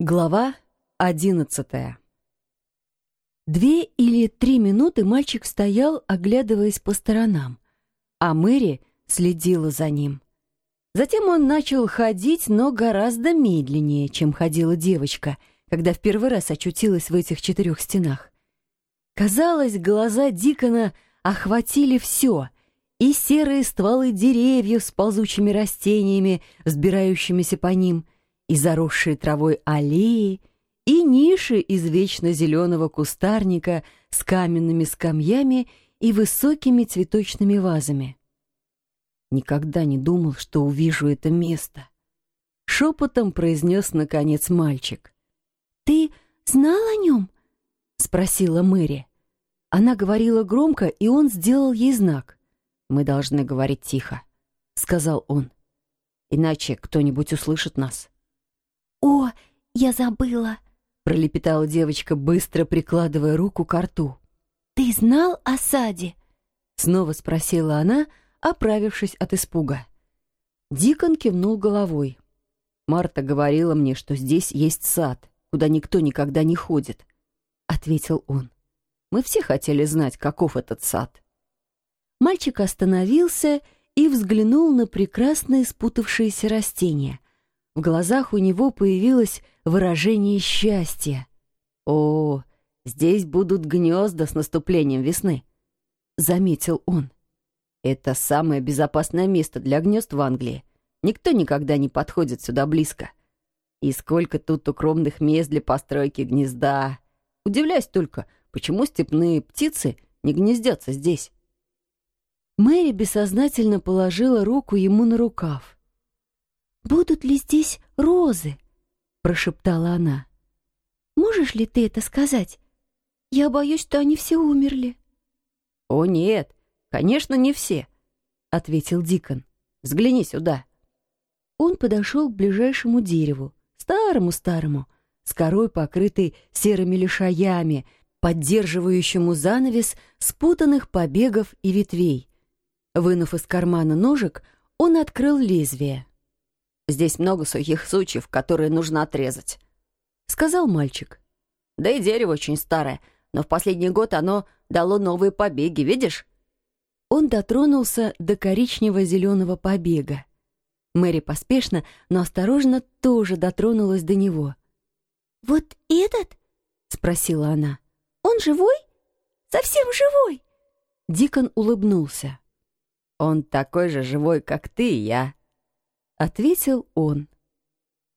Глава одиннадцатая Две или три минуты мальчик стоял, оглядываясь по сторонам, а Мэри следила за ним. Затем он начал ходить, но гораздо медленнее, чем ходила девочка, когда в первый раз очутилась в этих четырех стенах. Казалось, глаза Дикона охватили все — и серые стволы деревьев с ползучими растениями, взбирающимися по ним — и заросшие травой аллеи, и ниши из вечно зеленого кустарника с каменными скамьями и высокими цветочными вазами. Никогда не думал, что увижу это место. Шепотом произнес, наконец, мальчик. «Ты знал о нем?» — спросила Мэри. Она говорила громко, и он сделал ей знак. «Мы должны говорить тихо», — сказал он. «Иначе кто-нибудь услышит нас». «О, я забыла!» — пролепетала девочка, быстро прикладывая руку к рту. «Ты знал о саде?» — снова спросила она, оправившись от испуга. Дикон кивнул головой. «Марта говорила мне, что здесь есть сад, куда никто никогда не ходит», — ответил он. «Мы все хотели знать, каков этот сад». Мальчик остановился и взглянул на прекрасные спутавшиеся растения, в глазах у него появилось выражение счастья. «О, здесь будут гнезда с наступлением весны», — заметил он. «Это самое безопасное место для гнезд в Англии. Никто никогда не подходит сюда близко. И сколько тут укромных мест для постройки гнезда. Удивляюсь только, почему степные птицы не гнездятся здесь». Мэри бессознательно положила руку ему на рукав. «Будут ли здесь розы?» — прошептала она. «Можешь ли ты это сказать? Я боюсь, что они все умерли». «О, нет, конечно, не все», — ответил Дикон. «Взгляни сюда». Он подошел к ближайшему дереву, старому-старому, с корой, покрытой серыми лишаями, поддерживающему занавес спутанных побегов и ветвей. Вынув из кармана ножик, он открыл лезвие. Здесь много сухих сучьев, которые нужно отрезать», — сказал мальчик. «Да и дерево очень старое, но в последний год оно дало новые побеги, видишь?» Он дотронулся до коричнево-зеленого побега. Мэри поспешно, но осторожно тоже дотронулась до него. «Вот этот?» — спросила она. «Он живой? Совсем живой?» Дикон улыбнулся. «Он такой же живой, как ты и я», — ответил он.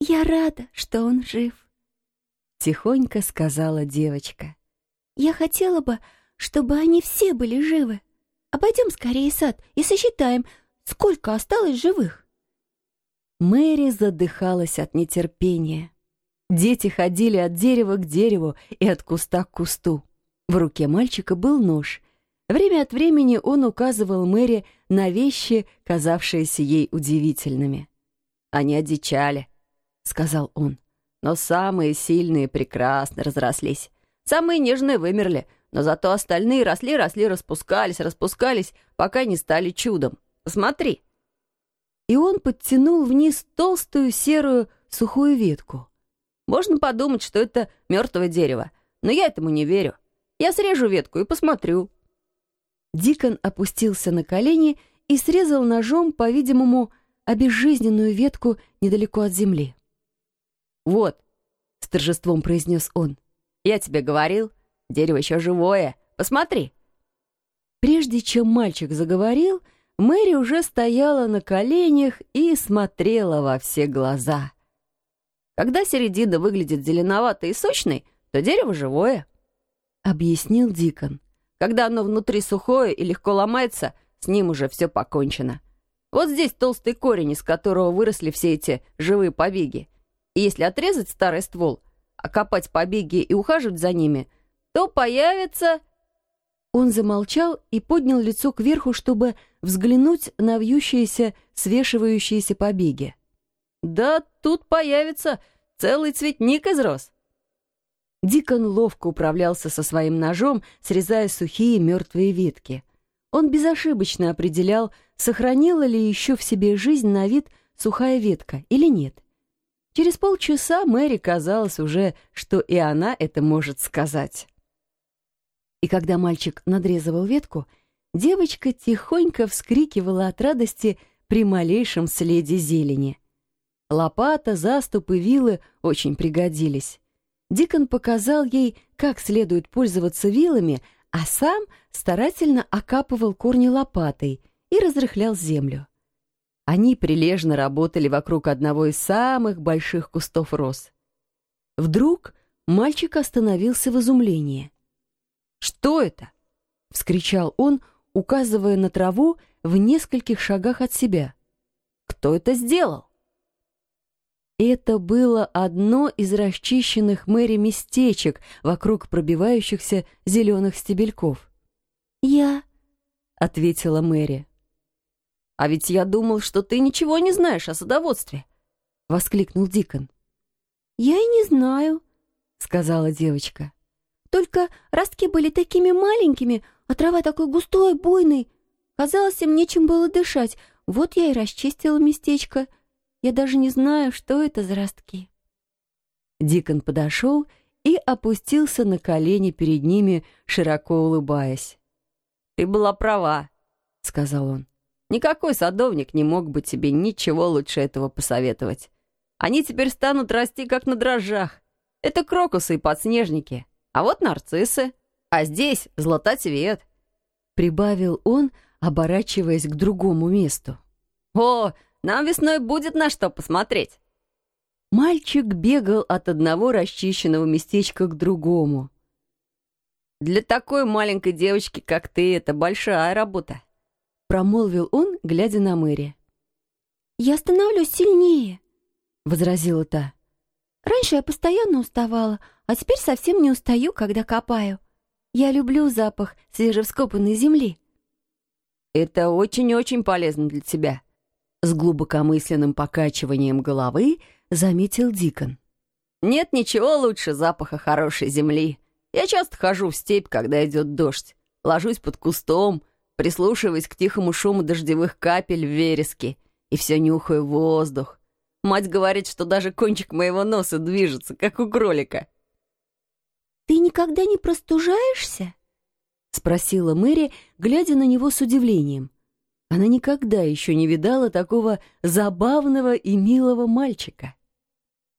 «Я рада, что он жив», — тихонько сказала девочка. «Я хотела бы, чтобы они все были живы. Обойдем скорее сад и сосчитаем, сколько осталось живых». Мэри задыхалась от нетерпения. Дети ходили от дерева к дереву и от куста к кусту. В руке мальчика был нож. Время от времени он указывал Мэри на вещи, казавшиеся ей удивительными. «Они одичали», — сказал он. «Но самые сильные прекрасно разрослись. Самые нежные вымерли, но зато остальные росли-росли, распускались, распускались, пока не стали чудом. Посмотри». И он подтянул вниз толстую серую сухую ветку. Можно подумать, что это мертвое дерево, но я этому не верю. Я срежу ветку и посмотрю, Дикон опустился на колени и срезал ножом, по-видимому, обезжизненную ветку недалеко от земли. «Вот», — с торжеством произнес он, — «я тебе говорил, дерево еще живое, посмотри». Прежде чем мальчик заговорил, Мэри уже стояла на коленях и смотрела во все глаза. Когда середина выглядит зеленоватой и сочной, то дерево живое, — объяснил Дикон. Когда оно внутри сухое и легко ломается, с ним уже все покончено. Вот здесь толстый корень, из которого выросли все эти живые побеги. И если отрезать старый ствол, окопать побеги и ухаживать за ними, то появится... Он замолчал и поднял лицо кверху, чтобы взглянуть на вьющиеся, свешивающиеся побеги. «Да тут появится целый цветник из роз». Дикон ловко управлялся со своим ножом, срезая сухие мертвые ветки. Он безошибочно определял, сохранила ли еще в себе жизнь на вид сухая ветка или нет. Через полчаса Мэри казалось уже, что и она это может сказать. И когда мальчик надрезывал ветку, девочка тихонько вскрикивала от радости при малейшем следе зелени. Лопата, заступы, вилы очень пригодились. Дикон показал ей, как следует пользоваться вилами, а сам старательно окапывал корни лопатой и разрыхлял землю. Они прилежно работали вокруг одного из самых больших кустов роз. Вдруг мальчик остановился в изумлении. «Что это?» — вскричал он, указывая на траву в нескольких шагах от себя. «Кто это сделал?» Это было одно из расчищенных Мэри местечек вокруг пробивающихся зеленых стебельков. «Я», — ответила Мэри. «А ведь я думал, что ты ничего не знаешь о садоводстве!» — воскликнул Дикон. «Я и не знаю», — сказала девочка. «Только ростки были такими маленькими, а трава такой густой, буйной. Казалось, им нечем было дышать. Вот я и расчистила местечко. Я даже не знаю, что это за ростки». Дикон подошел и опустился на колени перед ними, широко улыбаясь. «Ты была права», — сказал он. Никакой садовник не мог бы тебе ничего лучше этого посоветовать. Они теперь станут расти, как на дрожжах. Это крокусы и подснежники. А вот нарциссы. А здесь златоцвет. Прибавил он, оборачиваясь к другому месту. О, нам весной будет на что посмотреть. Мальчик бегал от одного расчищенного местечка к другому. Для такой маленькой девочки, как ты, это большая работа промолвил он, глядя на Мэри. «Я становлюсь сильнее», — возразила та. «Раньше я постоянно уставала, а теперь совсем не устаю, когда копаю. Я люблю запах свежевскопанной земли». «Это очень-очень полезно для тебя», — с глубокомысленным покачиванием головы заметил Дикон. «Нет ничего лучше запаха хорошей земли. Я часто хожу в степь, когда идет дождь, ложусь под кустом, прислушиваясь к тихому шуму дождевых капель в вереске, и все нюхаю воздух. Мать говорит, что даже кончик моего носа движется, как у кролика. «Ты никогда не простужаешься?» — спросила Мэри, глядя на него с удивлением. Она никогда еще не видала такого забавного и милого мальчика.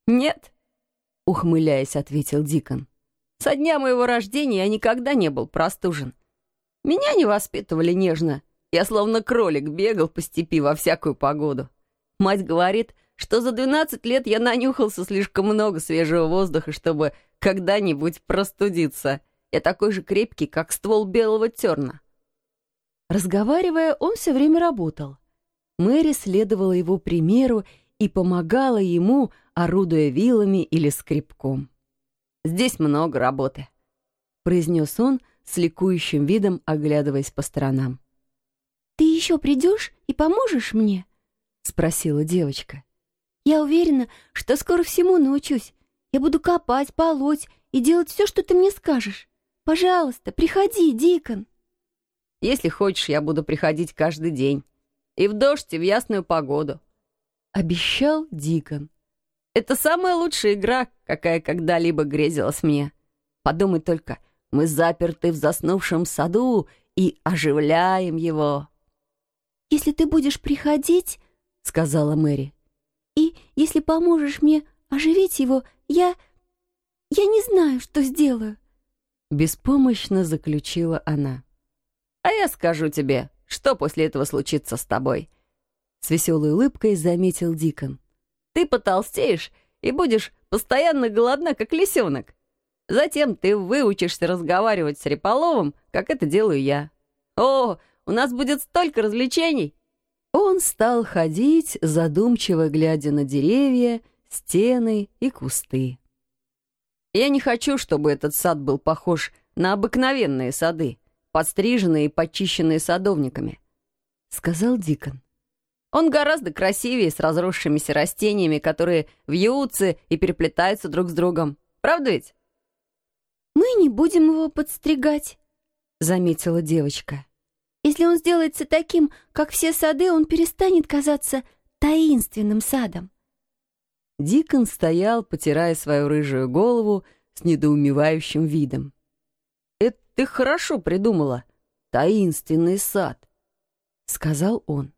«Нет», — ухмыляясь, ответил Дикон. «Со дня моего рождения я никогда не был простужен. Меня не воспитывали нежно. Я словно кролик бегал по степи во всякую погоду. Мать говорит, что за 12 лет я нанюхался слишком много свежего воздуха, чтобы когда-нибудь простудиться. Я такой же крепкий, как ствол белого терна. Разговаривая, он все время работал. Мэри следовала его примеру и помогала ему, орудуя вилами или скребком. «Здесь много работы», — произнес он, с ликующим видом оглядываясь по сторонам. «Ты еще придешь и поможешь мне?» — спросила девочка. «Я уверена, что скоро всему научусь. Я буду копать, полоть и делать все, что ты мне скажешь. Пожалуйста, приходи, Дикон». «Если хочешь, я буду приходить каждый день. И в дождь, и в ясную погоду», — обещал Дикон. «Это самая лучшая игра, какая когда-либо грезилась мне. Подумай только — мы заперты в заснувшем саду и оживляем его». «Если ты будешь приходить, — сказала Мэри, — и если поможешь мне оживить его, я... я не знаю, что сделаю». Беспомощно заключила она. «А я скажу тебе, что после этого случится с тобой?» С веселой улыбкой заметил Дикон. «Ты потолстеешь и будешь постоянно голодна, как лисенок. Затем ты выучишься разговаривать с Реполовым, как это делаю я. О, у нас будет столько развлечений!» Он стал ходить, задумчиво глядя на деревья, стены и кусты. «Я не хочу, чтобы этот сад был похож на обыкновенные сады, подстриженные и почищенные садовниками», — сказал Дикон. «Он гораздо красивее с разросшимися растениями, которые вьются и переплетаются друг с другом. Правда ведь?» «Мы не будем его подстригать», — заметила девочка. «Если он сделается таким, как все сады, он перестанет казаться таинственным садом». Дикон стоял, потирая свою рыжую голову с недоумевающим видом. «Это ты хорошо придумала. Таинственный сад», — сказал он.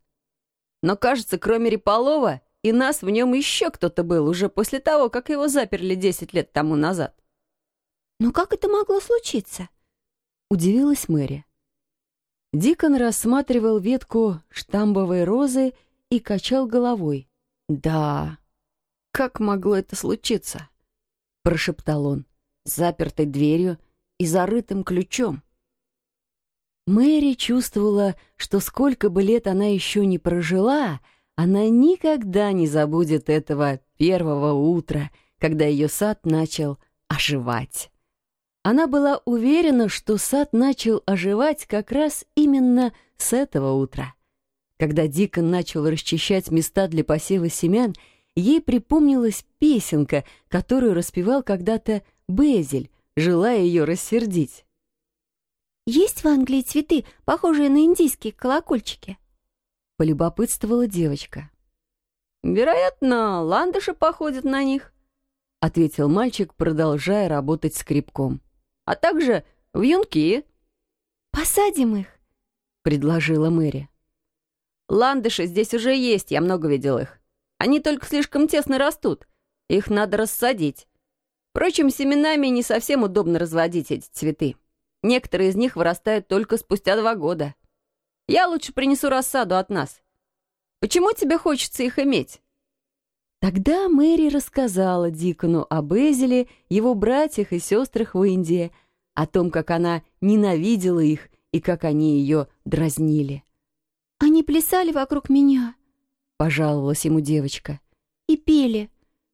«Но, кажется, кроме Реполова и нас в нем еще кто-то был уже после того, как его заперли десять лет тому назад». «Но как это могло случиться?» — удивилась Мэри. Дикон рассматривал ветку штамбовой розы и качал головой. «Да, как могло это случиться?» — прошептал он, запертой дверью и зарытым ключом. Мэри чувствовала, что сколько бы лет она еще не прожила, она никогда не забудет этого первого утра, когда ее сад начал оживать. Она была уверена, что сад начал оживать как раз именно с этого утра. Когда Дикон начал расчищать места для посева семян, ей припомнилась песенка, которую распевал когда-то Безель, желая ее рассердить. «Есть в Англии цветы, похожие на индийские колокольчики?» — полюбопытствовала девочка. «Вероятно, ландыши походят на них», — ответил мальчик, продолжая работать скребком а также в юнки. «Посадим их», — предложила Мэри. «Ландыши здесь уже есть, я много видел их. Они только слишком тесно растут. Их надо рассадить. Впрочем, семенами не совсем удобно разводить эти цветы. Некоторые из них вырастают только спустя два года. Я лучше принесу рассаду от нас. Почему тебе хочется их иметь?» Тогда Мэри рассказала Дикону об Эзеле, его братьях и сестрах в Индии, о том, как она ненавидела их и как они ее дразнили. «Они плясали вокруг меня», — пожаловалась ему девочка. «И пели.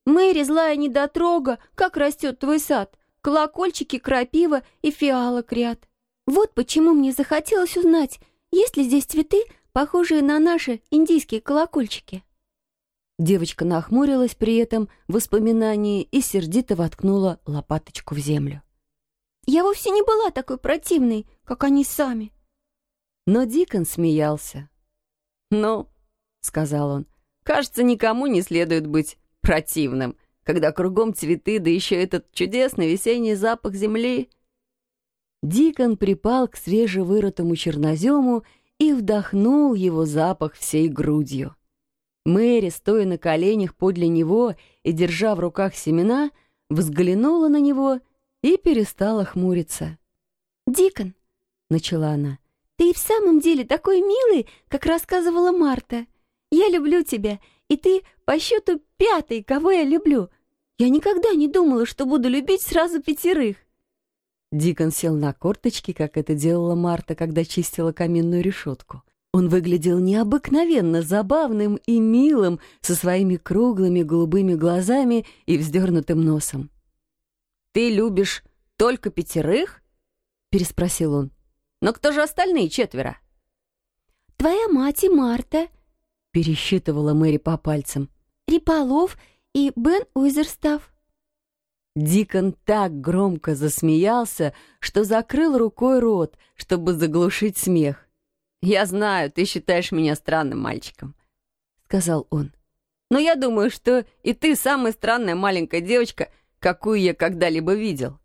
Мэри злая недотрога, как растет твой сад, колокольчики, крапива и фиалок ряд. Вот почему мне захотелось узнать, есть ли здесь цветы, похожие на наши индийские колокольчики». Девочка нахмурилась при этом воспоминании и сердито воткнула лопаточку в землю. «Я вовсе не была такой противной, как они сами». Но Дикон смеялся. «Ну, — сказал он, — кажется, никому не следует быть противным, когда кругом цветы, да еще этот чудесный весенний запах земли». Дикон припал к свежевырытому чернозему и вдохнул его запах всей грудью. Мэри, стоя на коленях подле него и держа в руках семена, взглянула на него и перестала хмуриться. «Дикон», — начала она, — «ты и в самом деле такой милый, как рассказывала Марта. Я люблю тебя, и ты по счету пятый, кого я люблю. Я никогда не думала, что буду любить сразу пятерых». Дикон сел на корточки, как это делала Марта, когда чистила каминную решетку. Он выглядел необыкновенно забавным и милым со своими круглыми голубыми глазами и вздернутым носом. «Ты любишь только пятерых?» — переспросил он. «Но кто же остальные четверо?» «Твоя мать и Марта», — пересчитывала Мэри по пальцам. «Риполов и Бен Уизерстав». Дикон так громко засмеялся, что закрыл рукой рот, чтобы заглушить смех. «Я знаю, ты считаешь меня странным мальчиком», — сказал он. «Но я думаю, что и ты самая странная маленькая девочка, какую я когда-либо видел».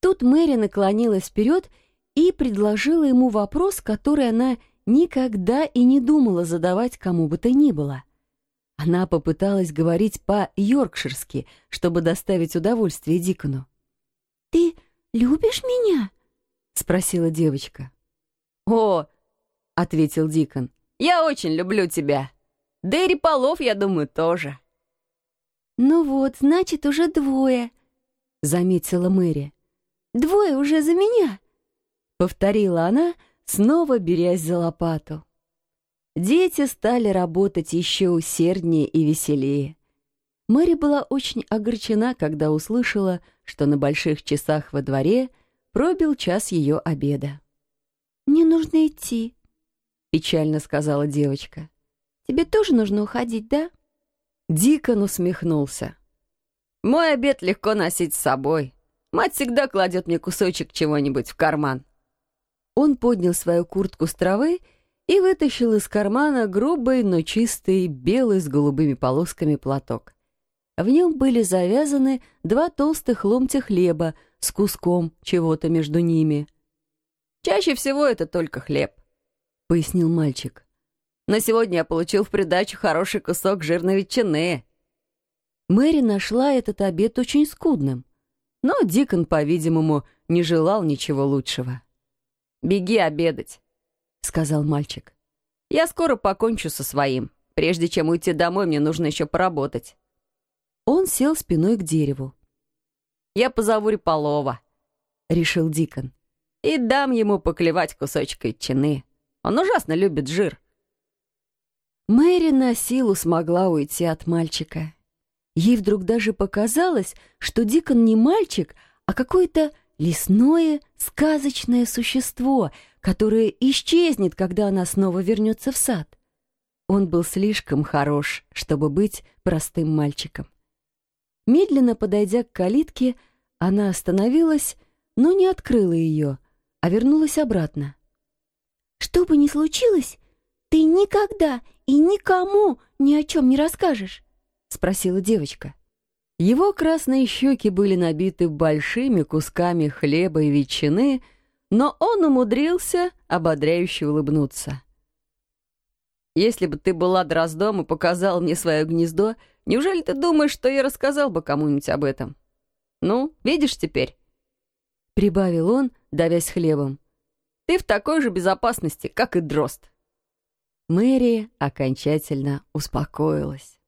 Тут Мэри наклонилась вперед и предложила ему вопрос, который она никогда и не думала задавать кому бы то ни было. Она попыталась говорить по-йоркширски, чтобы доставить удовольствие Дикону. «Ты любишь меня?» — спросила девочка. «О, — ответил Дикон. «Я очень люблю тебя. Да и Риполов, я думаю, тоже». «Ну вот, значит, уже двое», — заметила Мэри. «Двое уже за меня», — повторила она, снова берясь за лопату. Дети стали работать еще усерднее и веселее. Мэри была очень огорчена, когда услышала, что на больших часах во дворе пробил час ее обеда. «Мне нужно идти», печально сказала девочка. «Тебе тоже нужно уходить, да?» Дикон усмехнулся. «Мой обед легко носить с собой. Мать всегда кладет мне кусочек чего-нибудь в карман». Он поднял свою куртку с травы и вытащил из кармана грубый, но чистый, белый с голубыми полосками платок. В нем были завязаны два толстых ломтя хлеба с куском чего-то между ними. «Чаще всего это только хлеб», — пояснил мальчик. «Но сегодня я получил в придачу хороший кусок жирной ветчины». Мэри нашла этот обед очень скудным, но Дикон, по-видимому, не желал ничего лучшего. «Беги обедать», — сказал мальчик. «Я скоро покончу со своим. Прежде чем уйти домой, мне нужно еще поработать». Он сел спиной к дереву. «Я позову Риполова», — решил Дикон. «И дам ему поклевать кусочек ветчины. Он ужасно любит жир». Мэри на силу смогла уйти от мальчика. Ей вдруг даже показалось, что Дикон не мальчик, а какое-то лесное сказочное существо, которое исчезнет, когда она снова вернется в сад. Он был слишком хорош, чтобы быть простым мальчиком. Медленно подойдя к калитке, она остановилась, но не открыла ее, а вернулась обратно. «Что бы ни случилось, ты никогда и никому ни о чем не расскажешь?» — спросила девочка. Его красные щеки были набиты большими кусками хлеба и ветчины, но он умудрился ободряюще улыбнуться. «Если бы ты была дроздом и показал мне свое гнездо, — Неужели ты думаешь, что я рассказал бы кому-нибудь об этом? Ну, видишь теперь?» Прибавил он, давясь хлебом. «Ты в такой же безопасности, как и дрозд». Мэри окончательно успокоилась.